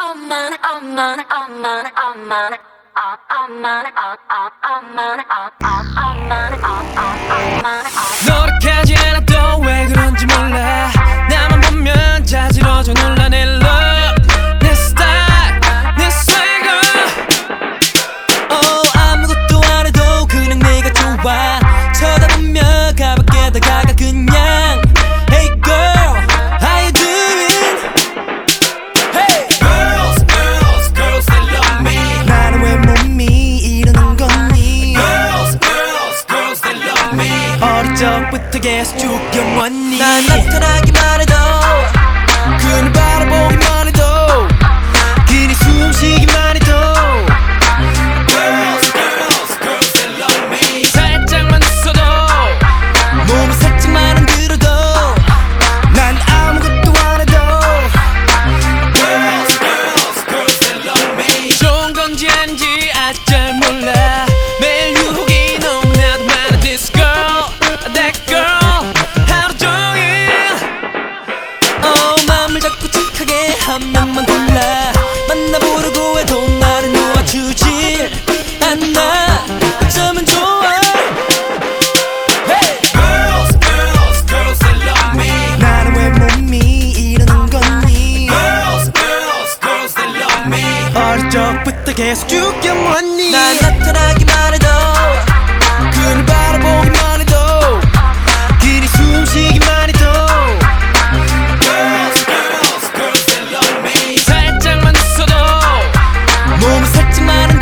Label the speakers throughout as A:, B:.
A: 엄마나 엄마나 엄마나 엄마나 아 엄마나 엄마나 엄마나 엄마나
B: 노력하지 않아도 왜 그런지 몰라. 나만 보면 자지러져 놀라 내 love 계속 쭉 영원히 난 나타나기만 해도 그는 바라보기만 해도 그니 숨쉬기만 해도 Girls girls girls they love me. 살짝만 웃어도 몸이 살짝만 흔들어도 난 아무것도 안 해도 Girls girls girls they love me. 좋은 건지 아닌지 한 명만 골라 만나보려고 해도 나를 놓아주질 않아 어쩌면 좋아 Hey! Girls, girls, girls, they love me. 나는 왜 몸이 이러는 거니? Girls, girls, girls, they love me. 어릴 적부터 계속 쭉 영원히 난 나타나기만 해도 흔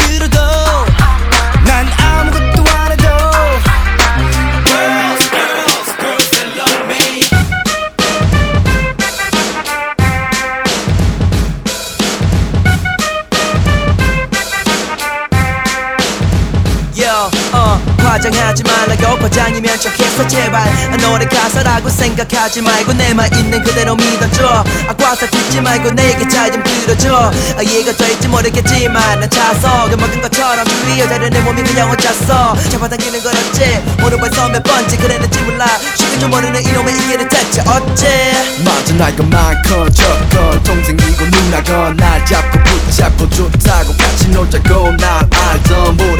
C: 과장하지 말라고 과장이면 척했어 제발. 아, 노래 가사라고 생각하지 말고 내 말 있는 그대로 믿어줘. 아 과사 듣지 말고 내게 잘 좀 들어줘. 아, 이해가 될지 모르겠지만 난 차서 먹은 것처럼 주위 여자를 내 몸이 그냥 혼자서 잡아당기는 건 어째? 벌써 몇 번째 그랬는지 몰라. 쉬는 줄 모르는 이놈의 이해는 대체 어째?
D: 맞아 나이가 많건 적건 동생이고 누나건 날 잡고 붙잡고 좋다고 같이 놀자고. 날 알던 모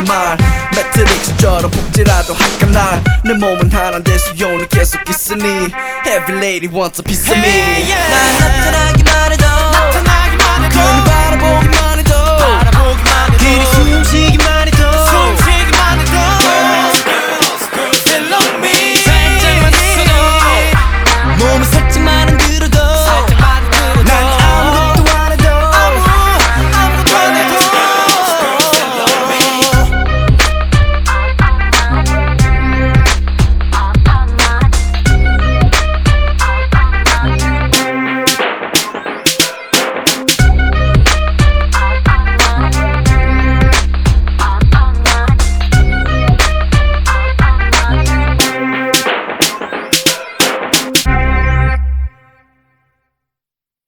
D: 정말 매트릭스처럼 복지라도 할까 날내 몸은 하나인데 수요는 계속 있으니 Every lady wants a piece of me
B: Hey, yeah.
C: 난 나타나기